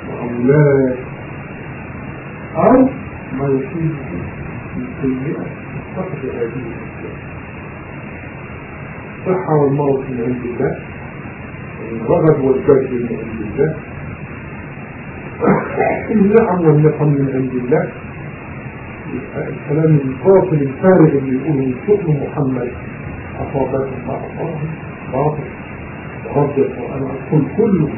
وأولاد أو ما يصيب من سيئة فقد هذه الأشياء. الصحة والمرض من عند الله الرغب والجد من عند الله النعم والنقم من عند الله. الكلام الباطل الفارغ اللي يقوله شؤم محمد أصابته ما أصابه باطل رد القرآن أقول كله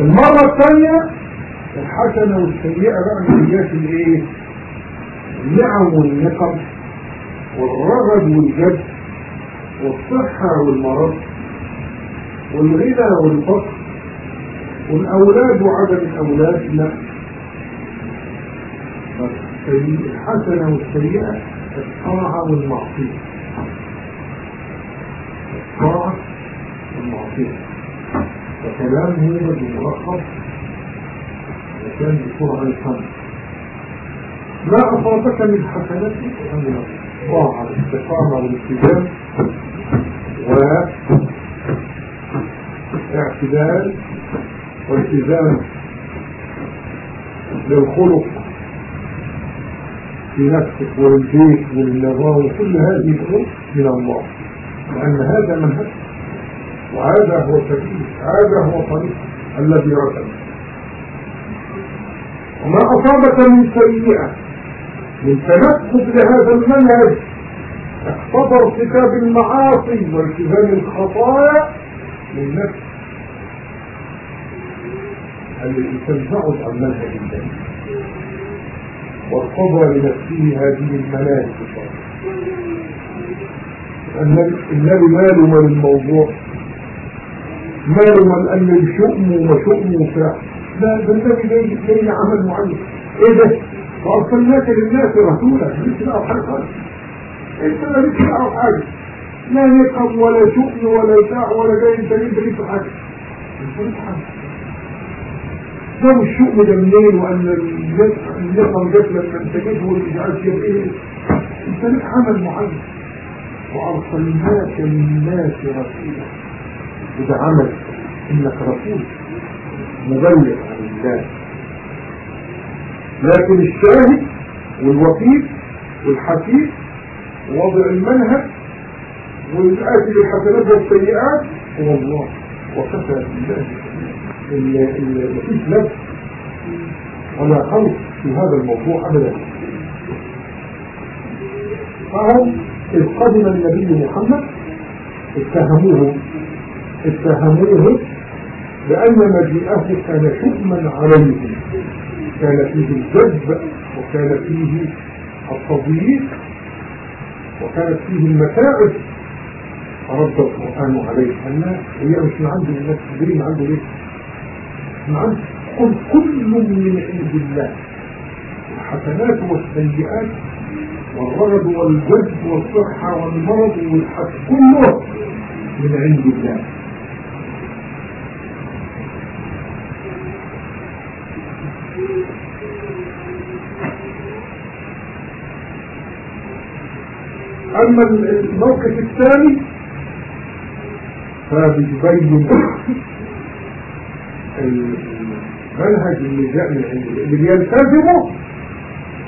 المرة الثانية الحسنة والسيئة بقى من جهة الإيه؟ النعم والنقم والرغد والجد والصحة والمرض والغنى والفقر والأولاد وعدم الأولاد. لا. الحسنة والسيئة الطاعة والمعصية الطاعة والمعصية فكلام هو بملخص وكان بسرعة الخمس ما أصابك من حسناتك فمن الطاعة والاستقامة والالتزام واعتدال والتزام للخلق. في نفسك وللبيت وللنظام وكل هذه الأمور من الله. لأن هذا منهج وهذا هو سبيل هذا هو طريق الذي رسم وما أصابك من سيئة من تنفذ لهذا المنهج اقتضى ارتكاب المعاصي والتزام الخطايا من نفس التي تنفعه عن منهج الله وارتضى لنفسه هذه المناهج النبي ماله من الموضوع. ماله من أن الشؤم وشؤم وفاع لا ده النبي جاي جاي عمل معين إيه ده؟ وارسلناك للناس رسولا. مش له حاجة خالص. انت ما ليش له حاجة. لا نقم ولا شؤم ولا بتاع ولا جاي انت انت ليك حاجة. انت ليك حاجة. ده الشؤم ده منين وأن النقم جت لما انت جيت والمش عارف إيه أنت ليك عمل معين. وأرسلناك للناس رسولا. وده عمل إنك رسول. مبلغ عن الله. لكن الشاهد والوكيل والحكيم ووضع المنهج والآتي بالحسنات والسيئات هو الله. وكفى بالله. مفيش نفس ولا خوف في هذا الموضوع ابدا. فهم إذ قدم النبي محمد اتهموه اتهموه لأن مجيئه كان شؤما عليهم كان فيه الجذب وكان فيه التضييق وكانت فيه المتاعب. فرد القرآن عليه. أن هي مش من عند الناس دي من عنده ليه؟ عنده قل كل من عند الله. الحسنات والسيئات والرغد والجذب والصحة والمرض والحد كله من عند الله. أما الموقف الثاني فبيبين المنهج اللي جاء من اللي بيلتزمه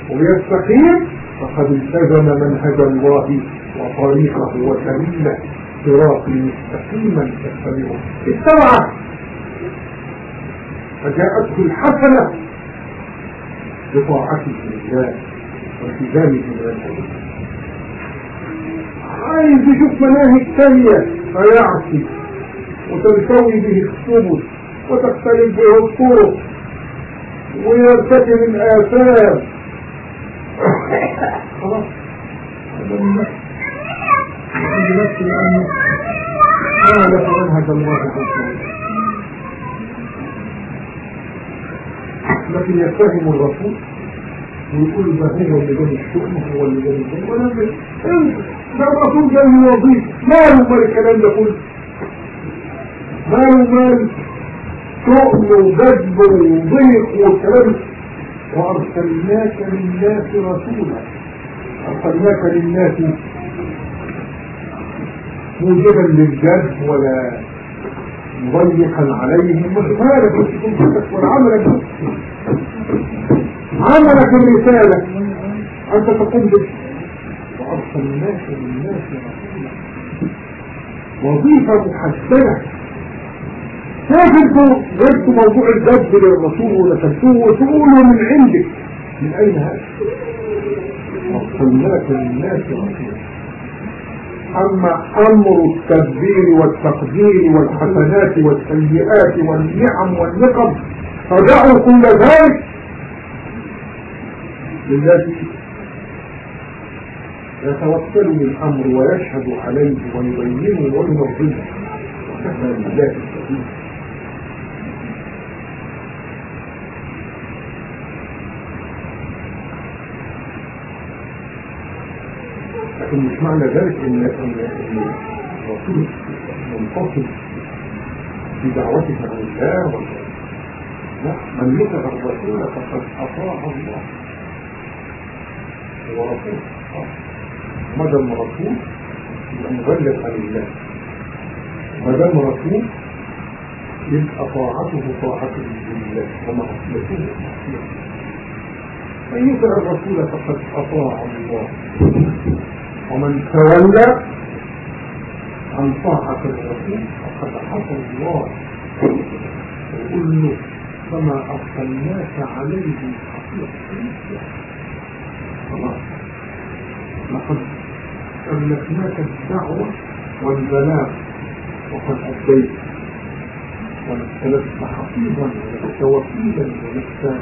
ويستقيم فقد التزم منهج الله وطريقه وسبيله صراط مستقيما تتبعه اتبعه فجاءته الحسنة بطاعته لله والتزامه بالمنهج عايز يشوف مناهج ثانية فيعصي وتلتوي به السبل. وتختلف به الطرق ويرتكب الآثار. خلاص. نفسه لأنه خالف منهج الله لكن يتهم الرسول ويقول ده هو اللي جاب الشؤم هو اللي جاب الشؤم ولا ده الرسول جاي وظيفة. ماله مال الكلام ده كله ماله مال شؤم وجذب وضيق والكلام وأرسلناك للناس رسولا. أرسلناك للناس موجبا للجذب ولا مضيقا عليهم. وشمالك وشكلتك والعملك عملك الرسالة أنت تقوم به. وأرسلناك للناس رسولا. وظيفة محسنة كيف أنتوا جبتوا موضوع الجذب للرسول ونسلتوه وتقولوا من عندك. من أين هذا؟ أرسلناك للناس رسولا أما أمر التدبير والتقدير والحسنات والسيئات والنعم والنقم فدعوا كل ذلك للذي يتوكل الأمر ويشهد عليه ويبينه وينظمه وكفى لله السبيل لكن مش معنى ذلك إن الرسول منفصل في دعوته عن الله لا من يطع الرسول فقد اطاع الله. هو رسول ما دام رسول يبقى مبلغ عن الله. ما دام رسول يبقى طاعته طاعته لله. ومعصيته معصيته من يطع الرسول فقد اطاع الله. ومن تولى عن طاعة الرسول فقد عصى الله. ويقول له فما أرسلناك عليه حفيظا خلاص لقد أملكناك الدعوة والبلاغ وقد أديت ولست حفيظا ولست وكيلا ولست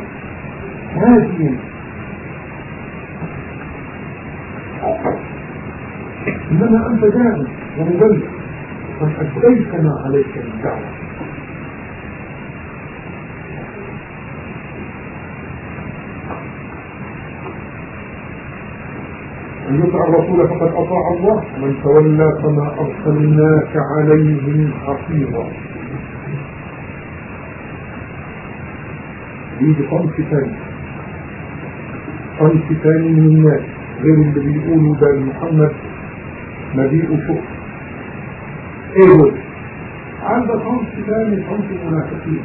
هاديا. إنما أنت داعي ومبلغ قد أديت ما عليك من دعوة. أن يطع الرسول فقد أطاع الله. من تولى فما أرسلناك عليهم حفيظا. يجي صنف ثاني. صنف ثاني من الناس. غير اللي بيقولوا ده محمد. مبيء شكر إيه هو عند صنف ثاني صنف المنافقين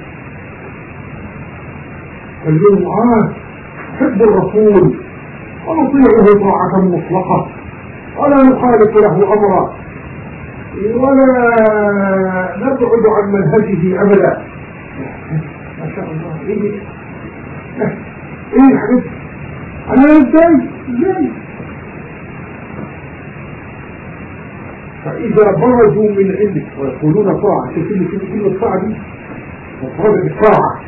قال لهم آه حب الرسول ونطيعه طاعة مطلقة ولا نخالف له أمرا ولا نبعد عن منهجه أبدا ما شاء الله إيه إيه الحديث أنا إزاي إزاي فإذا برزوا من عندك ويقولون طاعة. تكلم كلمة كلمة طاعة دي؟ مفردة الطاعة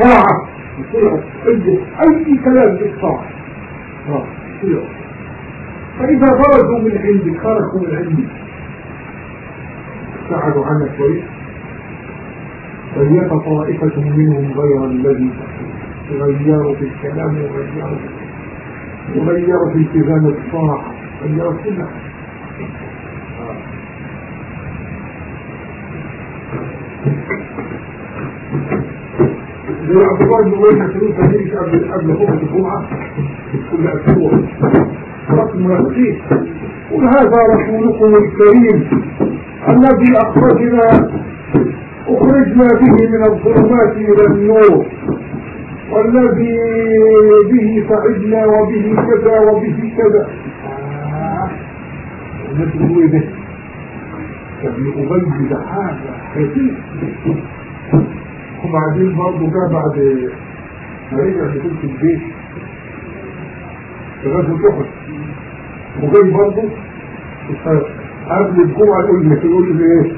طاعة. يطيعوا أي أي كلام بالطاعة فإذا برزوا من عندك خرجوا من عندك ابتعدوا عنك شوية. فليت طائفة منهم غير الذي غيروا في الكلام وغيروا وغيروا في التزام الطاعة. غيروا كل حاجة بن ابي مسعود كان يجي قبل قبل خطبه الجمعه كل أسبوع المنافقين قل هذا رسولكم الكريم الذي اخرجنا اخرجنا به من الظلمات إلى النور والذي به سعدنا وبه كذا وبه كذا الناس بيقولوا إيه ده؟ ابن ابي ده حاجة كثير وبعدين برضه جه بعد ما رجع في البيت. في غزوه احد وجاي برضه قبل الجمعة يقول لي يقول لي إيه؟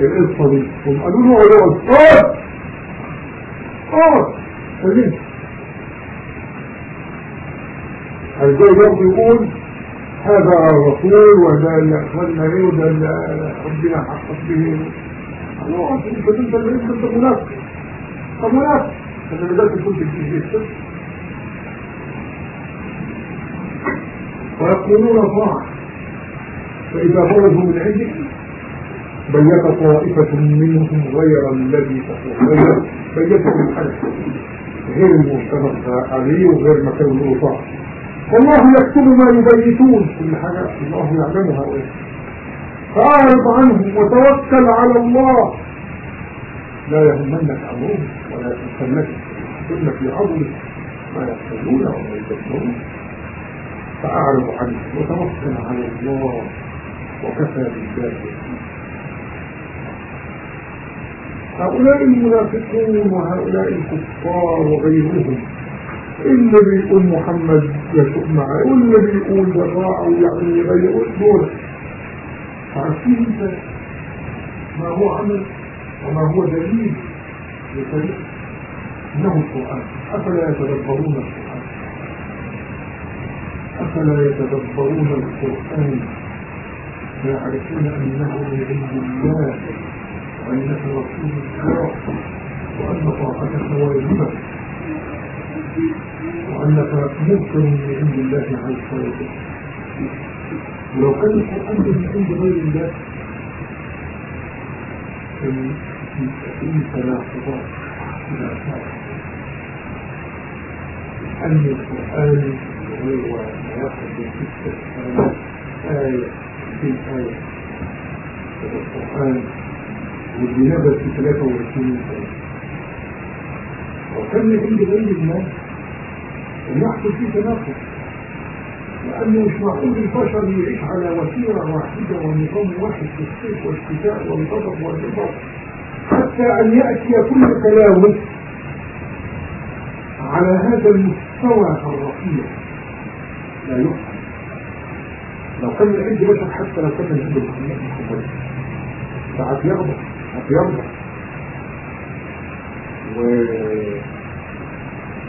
القصة دي. هم قالوا له اقعد اقعد اقعد خليك. إزاي برضه يقول هذا الرسول وده اللي اخواننا إيه وده اللي ربنا حقق به. الله الجيش ويقولون طاعة فإذا خرجوا من عندك بيت طائفة منهم غير الذي تقول بيت الحدث غير المتفق عليه وغير ما له طاعة والله يكتب ما يبيتون. كل حاجة الله يعلمها. وإيه فأعرض عنهم وتوكل على الله. لا يهمنك أمرهم ولا إن في عظمك ما يحتاجون وما يدبرون فأعرض عنه وتوكل على الله وكفى بالله. هؤلاء المنافقون وهؤلاء الكفار وغيرهم اللي بيقول محمد يسوق معاه واللي بيقول جراء يعني غير دول عارفين انت ما هو عمل وما هو دليل لطريق إنه القرآن. أفلا يتدبرون القرآن؟ أفلا يتدبرون القرآن؟ ويعرفون أنه من عند الله وانك رسول الله وأن طاعتك واجبة وانك ممكن من عند الله عز وجل ولو كان القرآن من عند غير الله في تناقضات إلى أن القرآن هو واحد من ستة آية في آية. القرآن نزل في 23 سنة وكان عند غير الله يحصل فيه تناقض مش معقول البشر يعيش على وتيرة واحدة ونظام واحد في الصيف والشتاء والغضب والرضا حتى أن يأتي كل كلامه على هذا المستوى الرفيع لا يفهم لو كان عند بشر حتى لو كان عند محمد ساعات يغضب هتيغضب و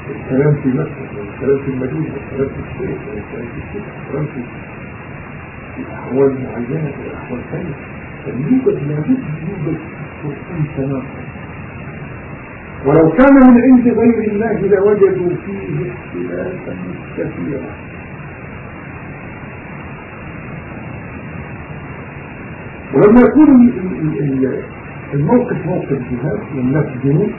الكلام في مكة والكلام في المدينة والكلام في الشيخ والكلام في الشيخ والكلام في أحوال معينة وأحوال ثانية. فاليوجد لابد يوجد قرآن تناقض ولو كان من عند غير الله لوجدوا فيه اختلافا كثيرا. ولما يكون الموقف موقف جهاد والناس جنود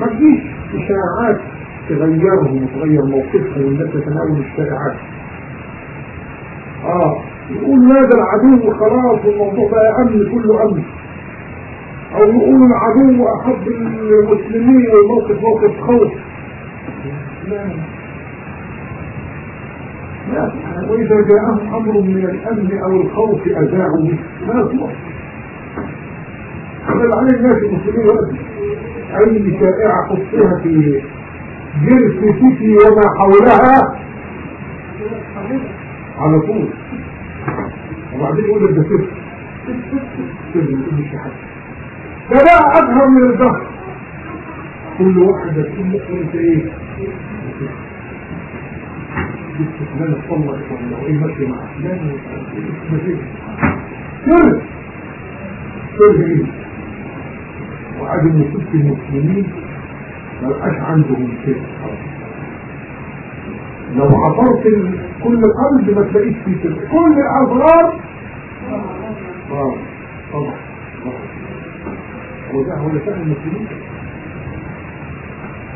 ما تجيش إشاعات تغيرهم وتغير موقفهم والناس تتناول الشائعات آه يقول هذا العدو خلاص والموضوع بقى أمن كله أمن. أو يقول العدو أحب المسلمين والموقف موقف خوف. لا. لا وإذا جاءهم أمر من الأمن أو الخوف أذاعوا به. لا يصلح هذا عليه الناس المسلمين وقتي أي شائعة خصها في جرس سيتي وما حولها. على طول. وبعدين يقول ده سر سر مش حد ده بقى أظهر من الظهر كل واحد يكون مؤمن في إيه فلان اطلع ولا إيه ماشي مع إيه سر. سر. إيه وعدم وجود المسلمين. ما بقاش عندهم كده لو عبرت كل الأرض ما تلاقيش فيه كده كل الاضرار آه طبعا وده ولا شأن المسلمين.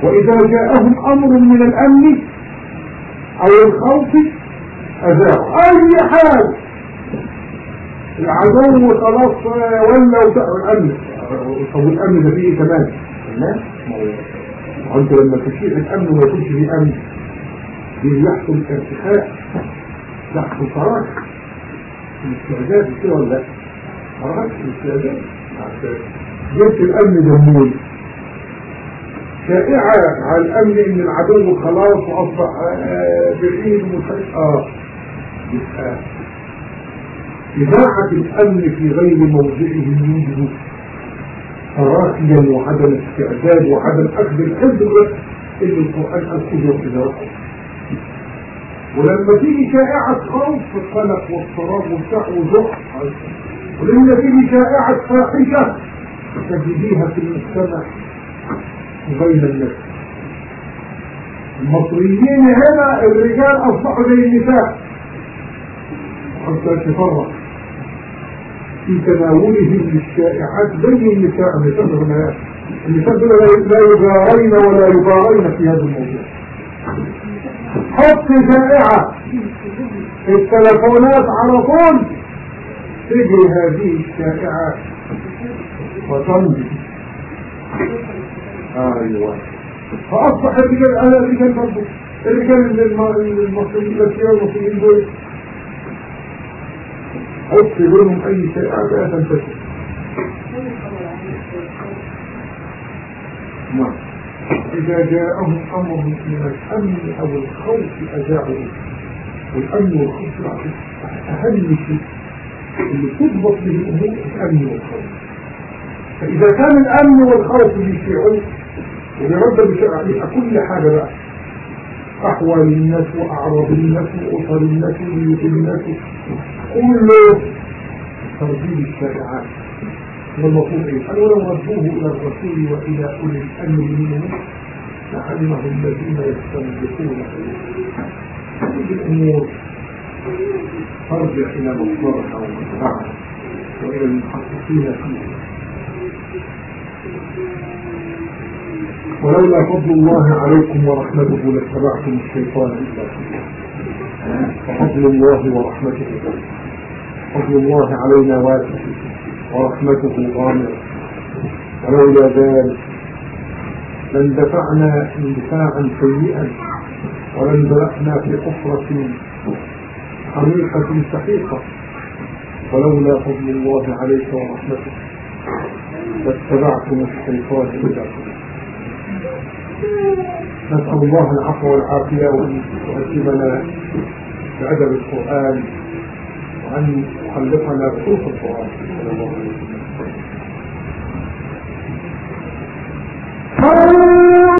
وإذا جاءهم أمر من الأمن أو الخوف أذاعوا أي حال. العدو خلاص ولا الأمن طب الأمن ده فيه كمان. لا ما هو انت لما تشيع الأمن وما يكونش فيه أمن يحصل ارتخاء يحصل فراغ. الاستعداد كده ولا لا؟ فراغ الاستعداد. جبت الأمن جمهوري شائعة على الأمن إن العدو خلاص وأصبح بعيد آه. يبقى إذاعة الأمن في غير موضعه يوجد. تراخيا وعدم استعداد وعدم أخذ الحذر اللي القرآن أخذه إذا ولما تيجي شائعة خوف قلق واضطراب وبتاع وزحف ولما تيجي شائعة فاحشة تجديها في المجتمع بين الناس. المصريين هنا الرجال أصبحوا زي النساء. حتى تفرق. في تناولهم للشائعات زي النساء. النساء الغناء النساء دول لا يجارين ولا يبارين في هذا الموضوع. حط شائعة. في التلفونات على طول. تجري هذه الشائعات وتنجي أيوه. فاصبح الرجال أنا الرجال برضه الرجال المصريين الاشياء المصريين دول حط لهم أي شيء لا تنتشر نعم. إذا جاءهم أمر من الأمن أو الخوف اذاعوا والأمن والخوف أهم شيء. اللي تضبط به الأمور الأمن والخوف. فإذا كان الأمن والخوف بيشيعون ونرد بشيء يبقى كل حاجة بقى. أحوال الناس وأعراض الناس وأسر الناس وبيوت الناس. كله ترتيب الشائعات والمفروض إيه؟ قال ولو ردوه إلى الرسول وإلى أولي الأمر منهم لعلمه الذين يستنبطون هذه الأمور ترجع إلى مصدرها ومنفعها وإلى المحققين فيها ولولا فضل الله عليكم ورحمته لاتبعتم الشيطان إلا ففضل الله ورحمته. فضل الله علينا واسع ورحمته غامرة ولولا ذلك لاندفعنا اندفاعا سيئا ولانزلقنا في حفرة حميقة سحيقة. ولولا فضل الله عليك ورحمته لاتبعتم الشيطان إلا نسأل الله العفو والعافية وأن يؤدبنا بأدب القرآن. وأن يخلقنا بصوت القرآن. صلى الله عليه وسلم.